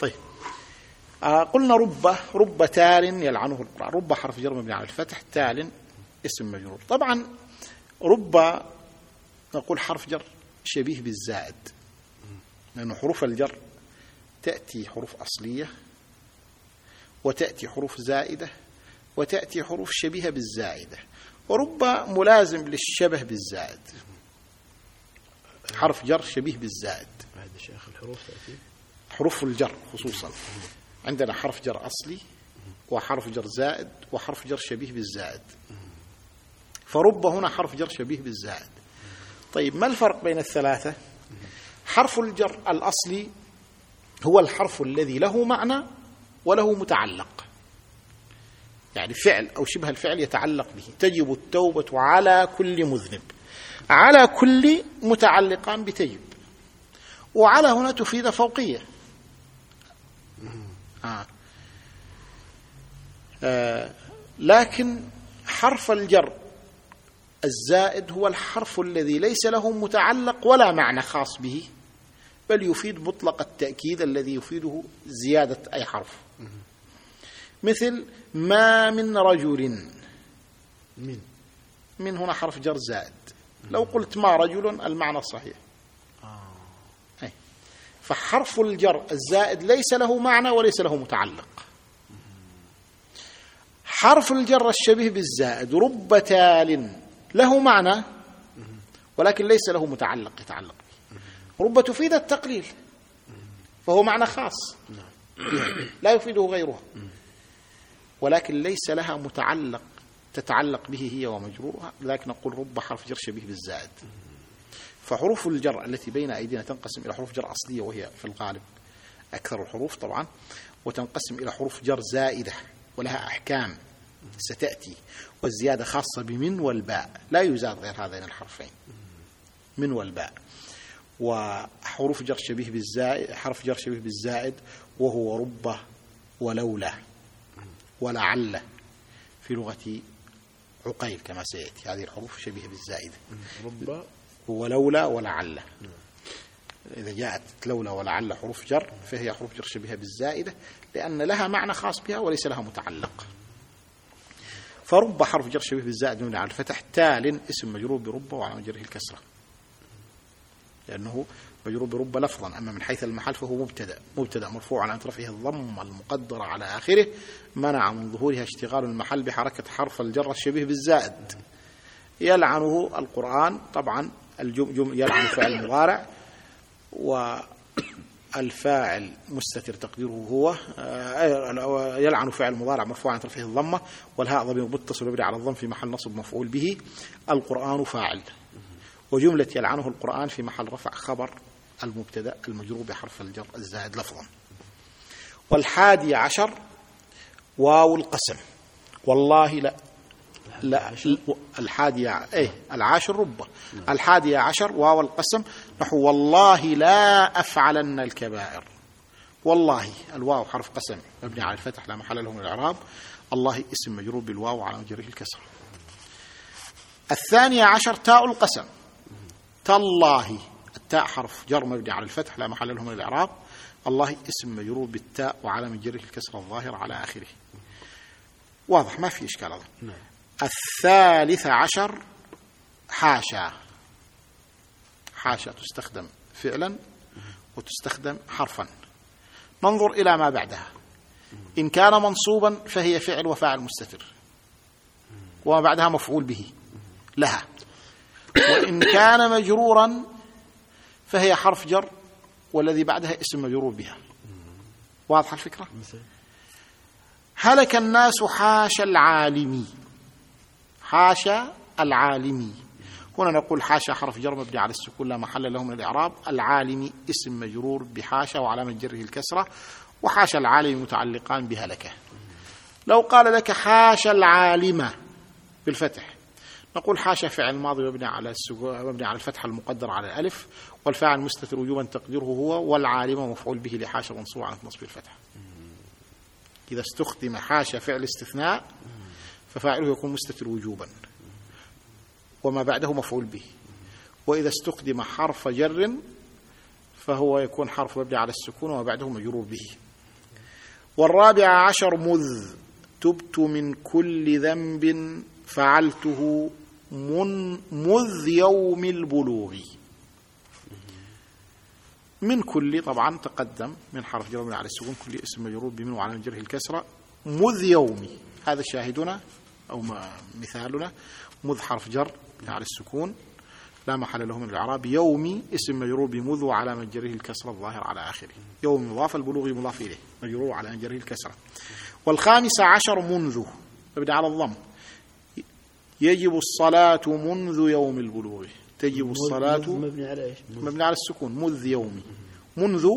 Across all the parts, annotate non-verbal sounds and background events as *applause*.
طيب. آه قلنا رب رب تال يلعنه القرآن. رب حرف جر مبني على الفتح تال اسم مجرور. طبعا رب نقول حرف جر شبيه بالزائد لأن حروف الجر تأتي حروف أصلية وتأتي حروف زائدة وتأتي حروف شبيهة بالزائدة. ورب ملازم للشبه بالزائد. حرف جر شبيه بالزائد. بعد شيخ الحروف تأتي. حروف الجر خصوصا. عندنا حرف جر أصلي وحرف جر زائد وحرف جر شبيه بالزائد. فرب هنا حرف جر شبيه بالزائد. طيب ما الفرق بين الثلاثة؟ حرف الجر الأصلي هو الحرف الذي له معنى وله متعلق. يعني فعل أو شبه الفعل يتعلق به. تجب التوبة على كل مذنب. على كل متعلقان بتجب. وعلى هنا تفيد فوقية. آه. آه. لكن حرف الجر الزائد هو الحرف الذي ليس له متعلق ولا معنى خاص به بل يفيد مطلق التأكيد الذي يفيده زيادة أي حرف مثل ما من رجل من من هنا حرف جر زائد لو قلت ما رجل المعنى الصحيح أي. فحرف الجر الزائد ليس له معنى وليس له متعلق. حرف الجر الشبيه بالزائد رب تال له معنى ولكن ليس له متعلق يتعلق رب تفيد التقليل فهو معنى خاص. لا يفيده غيرها ولكن ليس لها متعلق تتعلق به هي ومجرورها. لكن نقول رب حرف جر شبيه بالزائد. فحروف الجر التي بين أيدينا تنقسم إلى حروف جر أصلية وهي في الغالب أكثر الحروف طبعا وتنقسم إلى حروف جر زائدة ولها أحكام ستأتي والزيادة خاصة بمن والباء. لا يزاد غير هذين الحرفين. من والباء. وحروف جر شبيه بالزائد حرف جر شبيه بالزائد وهو رب ولولا ولعل. في لغة عقيل كما سيأتي. هذه الحروف شبيهة بالزائدة رب ولولا ولعل. إذا جاءت لولا ولعل حروف جر فهي حروف جر شبيهة بالزائدة لأن لها معنى خاص بها وليس لها متعلق. فرب حرف جر شبيه بالزائد مبني على الفتح تال اسم مجرور برب وعلى مجره الكسرة. لأنه مجرور برب لفظا أما من حيث المحل فهو مبتدأ. مبتدأ مرفوع على رفعه الضم المقدرة على آخره منع من ظهورها اشتغال المحل بحركة حرف الجر الشبيه بالزائد. يلعنه القرآن طبعا يلعن فعل مضارع والفاعل مستتر تقديره هو آه، يلعن فعل مضارع مرفوع عن رفعه الضمة والهاء ضمير متصل مبني على الضم في محل نصب مفعول به القرآن فاعل. وجملة يلعنه القرآن في محل رفع خبر المبتدأ المجرور بحرف الجر الزائد لفظا. والحادي عشر واو القسم. والله لا لا الحادي إيه العاشر ربه الحادي عشر واو القسم نحو والله لا أفعلن الكبائر. والله الواو حرف قسم مبني على الفتح لا محل له من الاعراب الله اسم مجرور بالواو على مجره الكسر. الثانية عشر تاء القسم. تالله التاء حرف جر مبني على الفتح لا محل له من الاعراب الله اسم مجرور بالتاء وعلى جره الكسر الظاهر على آخره. واضح ما في هذا. نعم. الثالث عشر حاشا. حاشا تستخدم فعلا وتستخدم حرفا. ننظر إلى ما بعدها. إن كان منصوبا فهي فعل وفاعل مستتر. وما بعدها مفعول به. لها. وإن كان مجرورا فهي حرف جر والذي بعدها اسم مجرور بها. واضحة الفكرة؟ مثل هلك الناس حاشا العالمي. حاشا العالمي. هنا نقول حاشا حرف جر مبني على السكون لا محل له من الإعراب. العالمي اسم مجرور بحاشا وعلامة جره الكسرة وحاشا العالم متعلقان بهلكه لو قال لك حاشا العالمه بالفتح نقول حاشا فعل ماضي مبني على مبني على الفتحه المقدره على الألف والفاعل مستتر وجوبا تقديره هو والعالم مفعول به لحاشا منصوب على نصب الفتح. إذا استخدم حاشا فعل استثناء ففاعله يكون مستتر وجوبا. وما بعده مفعول به. وإذا استخدم حرف جر فهو يكون حرف مبني على السكون وما بعده مجرور به. والرابع عشر مذ تبت من كل ذنب فعلته من مذ يوم البلوغ. من كل طبعا تقدم من حرف جر على السكون كل اسم مجرور بمن وعلى جره الكسرة. مذ يومي. هذا شاهدنا أو ما- مثالنا مذ حرف جر على السكون. لا محل له من الإعراب. يومي اسم مجرور بمذ وعلى مجره الكسرة الظاهر على آخره. يوم مضاف البلوغ مضاف إليه. مجرور على مجره الكسرة. والخامس عشر منذ. مبني على الضم. يجب الصلاة منذ يوم البلوغ. تجب الصلاة مبني على إيش؟ مبني على السكون. مذ يومي. منذ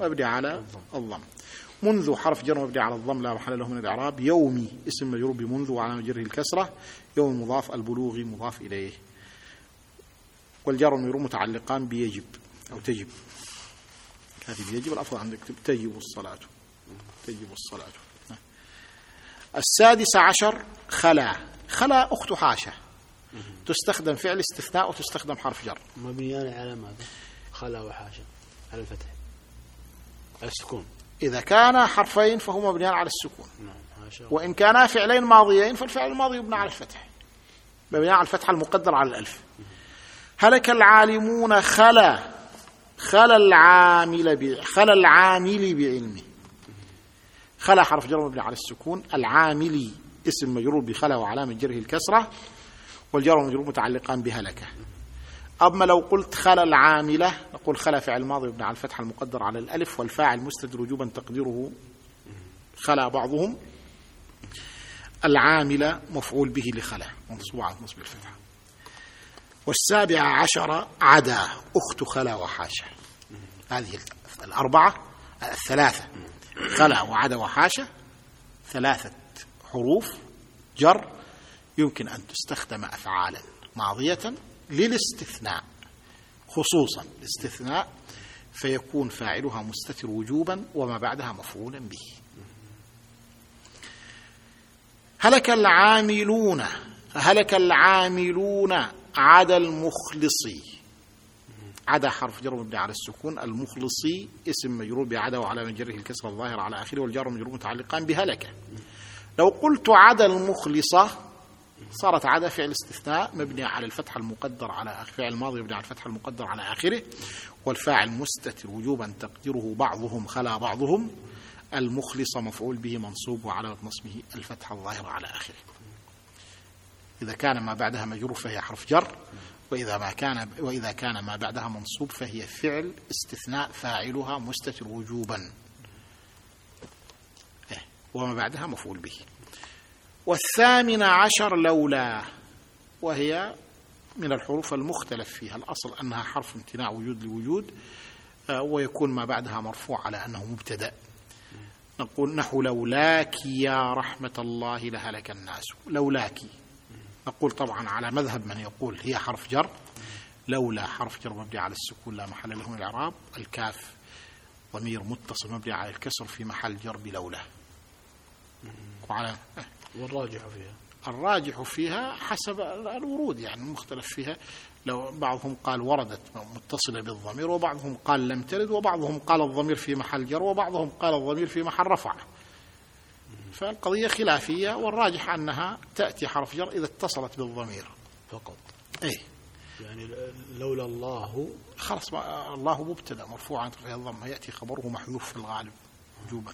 مبني على الضم. منذ حرف جر مبني على الضم لا محل له من الإعراب يومي اسم مجرور بمنذ وعلى مجره الكسرة يوم مضاف البلوغ مضاف إليه. والجار والمجرور متعلقان بيجب أو تجب. هذه بيجب. الافضل عندك تجب الصلاة. تجب الصلاة. السادس عشر خلا. خلا أخت حاشا. تستخدم فعل استثناء وتستخدم حرف جر. مبنيان على ماذا؟ خلا وحاشا. على الفتح. على السكون. إذا كان حرفين فهما مبنيان على السكون. نعم وإن كانا فعلين ماضيين فالفعل الماضي يبنى على الفتح. مبني على الفتح المقدر على الألف. هلك العالمون خلا خلا العامل. خلا العامل بعلمه. خلا حرف جر مبني على السكون. العامل اسم مجرور بخلا وعلامة جره الكسرة والجر والمجرور متعلقان بهلكة. أما لو قلت خلا العاملة نقول خلا فعل ماضي يبنى على الفتح المقدر على الألف والفاعل مستتر وجوبا تقديره خلا بعضهم العامل مفعول به لخلا منصوب على نصب الفتحة. والسابعة عشر عدا أخت خلا وحاشا. هذه الأربعة الثلاثة خلا وعدا وحاشا ثلاثة حروف جر يمكن أن تستخدم أفعالا ماضية. للاستثناء خصوصا الاستثناء فيكون فاعلها مستتر وجوبا وما بعدها مفعولا به. هلك العاملون هلك العاملون عدا المخلصي. عدا حرف جر مبني على السكون المخلصي اسم مجرور بعدا وعلى مجره الكسر الظاهر على آخره والجار مجرور متعلقان بهلكة. لو قلت عدا المخلصة صارت عدا فعل استثناء مبني على الفتح المقدر على فعل الماضي مبني على الفتح المقدر على آخره والفاعل مستتر وجوبا تقديره بعضهم خلا بعضهم المخلص مفعول به منصوب وعلى نصبه الفتحة الظاهرة على آخره. إذا كان ما بعدها مجرور فهي حرف جر وإذا ما كان وإذا كان ما بعدها منصوب فهي فعل استثناء فاعلها مستتر وجوبا. إيه، وما بعدها مفعول به. والثامن عشر لولا وهي من الحروف المختلف فيها. الأصل أنها حرف امتناع وجود لوجود آه، ويكون ما بعدها مرفوع على أنه مبتدأ. نقول نحو لولاك يا رحمة الله لهلك الناس. لولاك. نقول طبعا على مذهب من يقول هي حرف جر. لولا حرف جر مبني على السكون لا محل له من الإعراب. الكاف ضمير متصل مبني على الكسر في محل جر بلولا. وعلى والراجح فيها. الراجح فيها حسب الورود يعني المختلف فيها. لو بعضهم قال وردت متصلة بالضمير وبعضهم قال لم ترد وبعضهم قال الضمير في محل جر وبعضهم قال الضمير في محل رفع. فالقضية خلافية والراجح أنها تأتي حرف جر إذا اتصلت بالضمير. فقط. أي يعني لولا الله خلاص الله مبتدأ مرفوع عن طريق الضم يأتي خبره محذوف في الغالب وجوبا.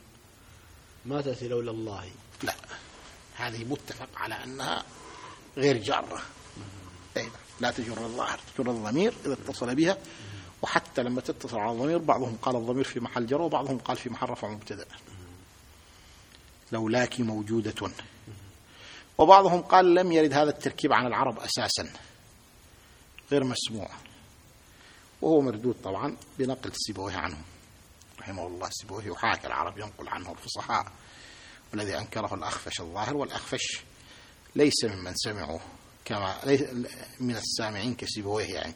ما تأتي لولا الله؟ لا. هذه متفق على أنها غير جارة. أي نعم. لا تجر الظاهر تجر الضمير إذا اتصل بها. وحتى لما تتصل على الضمير بعضهم قال الضمير في محل جر وبعضهم قال في محل رفع مبتدأ. لولاك موجودة. وبعضهم قال لم يرد هذا التركيب عن العرب أساسا. غير مسموع. وهو مردود طبعا بنقل سيبويه عنهم. رحمه الله سيبويه يحاكى العرب ينقل عنه الفصحاء. والذي أنكره الأخفش الظاهر والأخفش ليس ممن سمعوا كما ليس من السامعين كسيبويه يعني.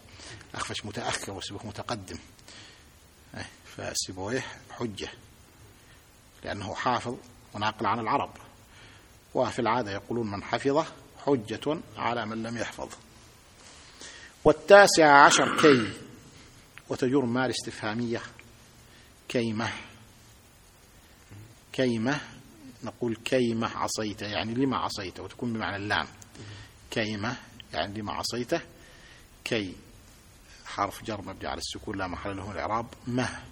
أخفش متأخر وسيبويه متقدم. إيه، فسيبويه حجة. لأنه حافظ وناقل عن العرب. وفي العادة يقولون من حفظه حجة على من لم يحفظ. والتاسع عشر كي. وتجر مال استفهامية. كيمة. كيمة نقول كيمة عصيت يعني لما عصيت وتكون بمعنى اللام. كيمة يعني لما عصيته. كي حرف جر مبني على السكون لا محل له من الإعراب. مه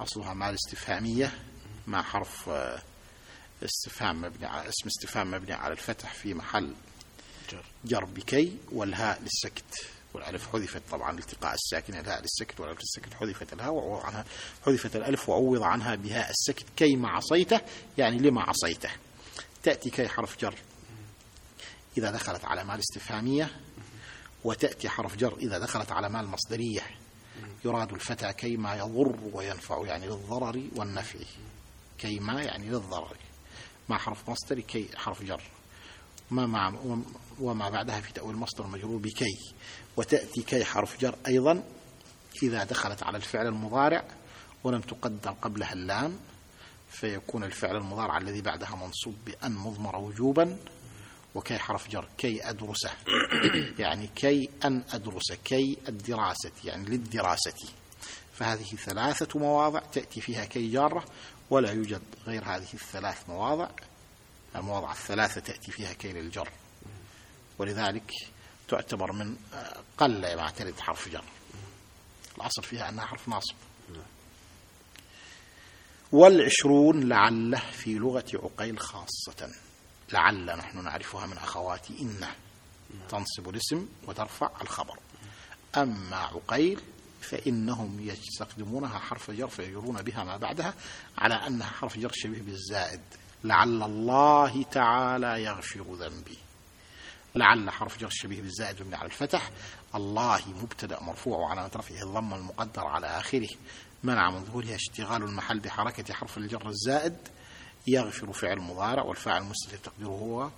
أصلها مال استفهامية مع حرف آه، استفهام مبني على اسم استفهام مبني على الفتح في محل جر بكي والهاء للسكت. والألف حذفت طبعا التقاء الساكن الهاء للسكت والألف للسكت حذفت الهاء وعوض عنها حذفت الألف وعوض عنها بهاء السكت كي ما عصيته يعني لما عصيته. تأتي كي حرف جر. إذا دخلت على ما الاستفهامية وتأتي حرف جر إذا دخلت على ما المصدرية. يراد الفتى كيما يضر وينفع يعني للضرر والنفع. كيما يعني للضرر. مع حرف مصدر كي حرف جر. ما مع وما بعدها في تأويل مصدر مجرور بكي. وتأتي كي حرف جر أيضا إذا دخلت على الفعل المضارع ولم تقدر قبلها اللام فيكون الفعل المضارع الذي بعدها منصوب بأن مضمر وجوبا وكي حرف جر كي أدرسه. *coughs* يعني كي أن أدرس كي الدراسة يعني للدراسة. فهذه ثلاثة مواضع تأتي فيها كي جارة ولا يوجد غير هذه الثلاث مواضع. المواضع الثلاثة تأتي فيها كي للجر ولذلك تعتبر من قل ما ترد حرف جر. الأصل فيها أنها حرف ناصب. والعشرون لعله في لغة عقيل خاصة. لعل نحن نعرفها من أخوات إن تنصب الاسم وترفع الخبر. أما عقيل فإنهم يستخدمونها حرف جر فيجرون بها ما بعدها على أنها حرف جر شبيه بالزائد. لعل الله تعالى يغفر ذنبي. لعل حرف جر شبيه بالزائد مبني على الفتح. الله مبتدأ مرفوع وعلامة رفعه الضم المقدر على آخره. منع من ظهورها اشتغال المحل بحركة حرف الجر الزائد. يغفر فعل مضارع والفاعل المستتر تقديره هو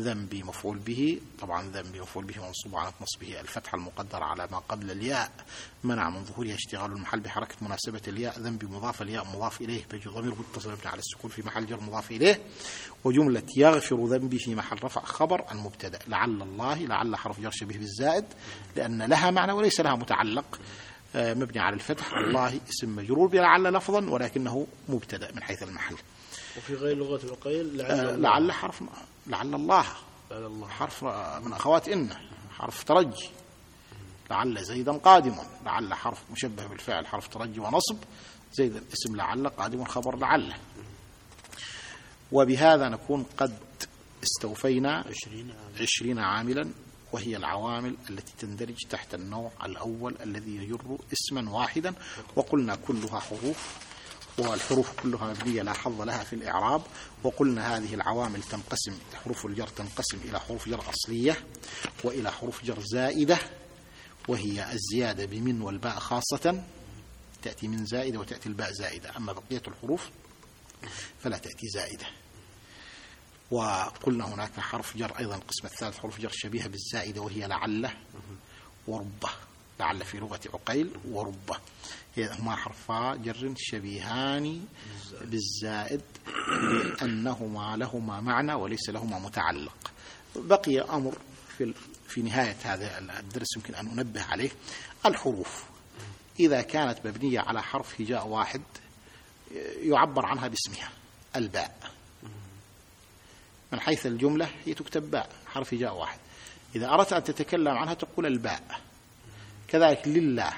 ذنبي مفعول به طبعا ذنبي مفعول به منصوب على نصبه الفتحة المقدرة على ما قبل الياء منع من ظهورها اشتغال المحل بحركة مناسبة الياء ذنبي مضاف الياء مضاف إليه بيجي ضمير متصل مبني على السكون في محل جر مضاف إليه وجملة يغفر ذنبي في محل رفع خبر المبتدأ لعل الله لعل حرف جر شبيه بالزائد لأن لها معنى وليس لها متعلق آه، مبني على الفتح الله اسم مجرور بلعل لفظا ولكنه مبتدأ من حيث المحل. وفي غير لغة العقيل آه، لعل لعل حرف لعل الله. لعل الله. حرف من أخوات إن. حرف ترجي. لعل زيدا قادم لعل حرف مشبه بالفعل حرف ترجي ونصب. زيدا اسم لعل قادم خبر لعل. وبهذا نكون قد استوفينا عشرين عام عشرين عاملا وهي العوامل التي تندرج تحت النوع الأول الذي يجر اسما واحدا وقلنا كلها حروف. والحروف كلها مبنية لا حظ لها في الإعراب وقلنا هذه العوامل تنقسم حروف الجر تنقسم إلى حروف جر أصلية وإلى حروف جر زائدة وهي الزيادة بمن والباء خاصة تأتي من زائدة وتأتي الباء زائدة أما بقية الحروف فلا تأتي زائدة. وقلنا هناك حرف جر أيضا القسم الثالث حرف جر شبيهة بالزائدة وهي لعلة وربة. لعل في لغة عقيل وربه هي- هما حرفا جر شبيهان بالزائد. لأنهما لهما معنى وليس لهما متعلق. بقي أمر في في نهاية هذا الدرس يمكن أن أنبه عليه. الحروف. إذا كانت مبنية على حرف هجاء واحد يعبر عنها باسمها. الباء. من حيث الجملة هي تكتب باء حرف هجاء واحد. إذا أردت أن تتكلم عنها تقول الباء. كذلك لله.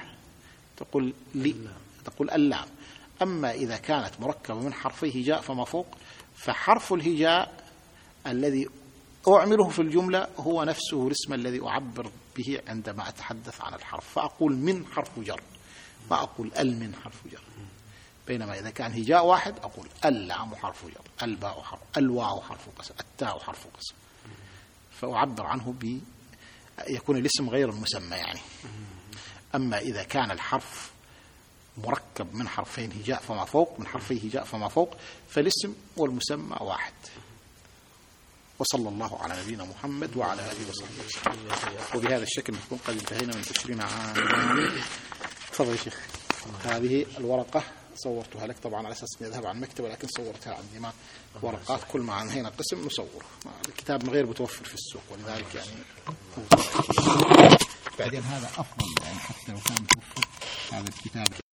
تقول لي تقول اللام. أما إذا كانت مركبة من حرفي هجاء فما فوق فحرف الهجاء الذي أعمله في الجملة هو نفسه الاسم الذي أعبر به عندما أتحدث عن الحرف. فأقول من حرف جر ما أقول ال من حرف جر. بينما إذا كان هجاء واحد أقول اللام حرف جر الباء حرف الواو حرف قسم التاء حرف قسم فأعبر عنه ب يكون الاسم غير المسمى يعني. أما إذا كان الحرف مركب من حرفين هجاء فما فوق من حرفي هجاء فما فوق فالاسم والمسمى واحد. وصلى الله على نبينا محمد وعلى آله وصحبه وبهذا الشكل نكون قد انتهينا من عشرين عاما تفضل يا شيخ. هذه الورقة صورتها لك طبعا على أساس أني أذهب عن المكتبة لكن صورتها عندي. ما ورقات كل ما انهينا قسم نصوره. الكتاب غير متوفر في السوق ولذلك يعني بعدين هذا أفضل يعني حتى لو كان هذا الكتاب.